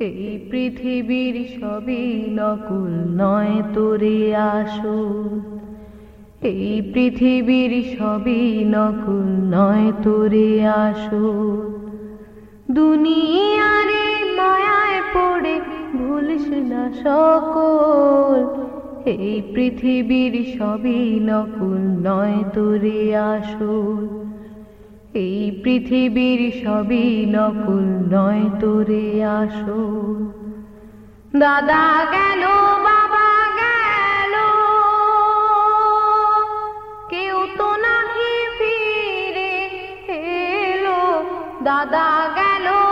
এই পৃথিবীর সবই নকুল নয় তোরে আসো। এই পৃথিবীর সবই নকুল নয় তোরে আসো। দুনিয়ারে মায়ায় পড়ে ভুলিস না সকল। এই পৃথিবীর সবই নকুল নয় তোরে আসল। এই পৃথিবীর সবই নকুল, নয় তোরে আসো দাদা গেল, বাবা গেল। কেউ তো নাহি ফিরে এলো। দাদা গেল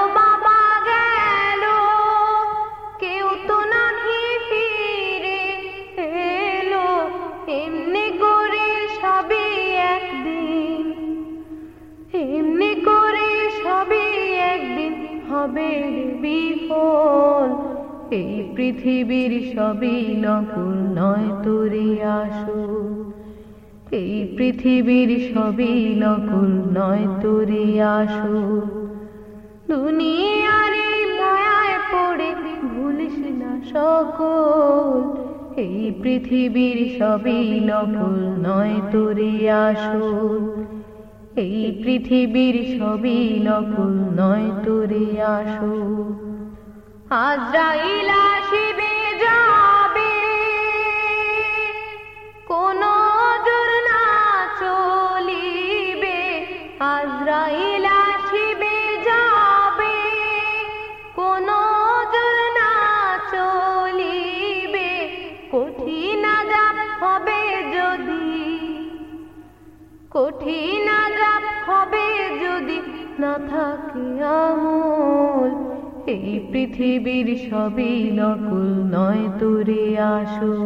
হবে বিফল, এই পৃথিবীর সবই নকুল নয় তোরে আসো এই পৃথিবীর সবই নকুল নয় তোরে আসো দুনিয়ারে মায়ায় পড়ে ভুলিস না সকল, এই পৃথিবীর সবই নকুল নয় তোরে আসল এই পৃথিবীর সবই নকুল নয় তোরে আসো। আজরাইল আসিবে যাবে কোন জোর চলিবে। আজরাইল কঠিন আজাব হবে যদি না থাকে আমল। এই পৃথিবীর সবই নকুল, নয় তোরে আসল।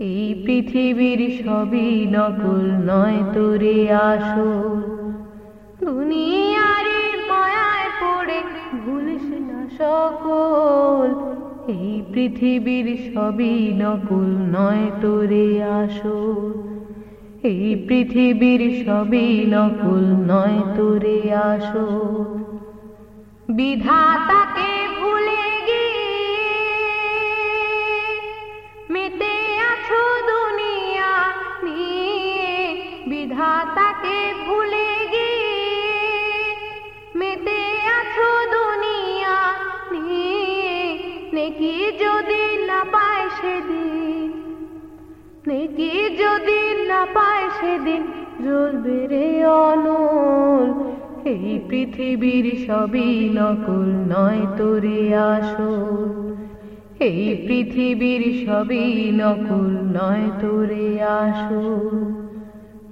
এই পৃথিবীর সবই নকুল, নয় তোরে আসল। দুনিয়ারে মায়ায় পড়ে ভুলিস না সকল। এই পৃথিবীর সবই নকুল, নয় তোরে আসল। এই পৃথিবীর সবই নকুল, নয় তোরে আসল বিধাতাকে ভুলে গিয়ে মেতে আছো দুনিয়া নিয়ে। বিধাতাকে ভুলে গিয়ে মেতে আছো দুনিয়া নিয়ে। নেকি যদি না পায় সেদিন, নেকি যদি সেদিন জ্বলবে রে অনল। এই পৃথিবীর সবই নকুল, নয় তোরে আসল। এই পৃথিবীর সবই নকুল, নয় তোরে আসল।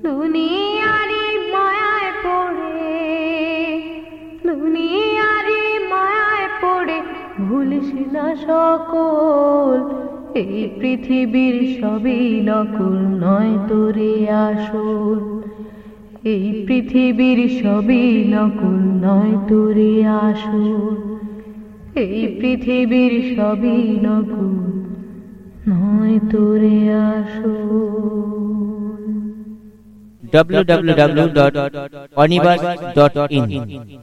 দুনিয়ারি মায়ায় পড়ে দুনিয়ারি মায়ায় পড়ে, ভুলিস না সকল। এই পৃথিবীর সবই নকুল, নয় তোরে আসল। এই পৃথিবীর সবই নকুল, নয় তোরে আসল। এই পৃথিবীর সবই নকুল, নয় তোরে আসল। www.onibus.in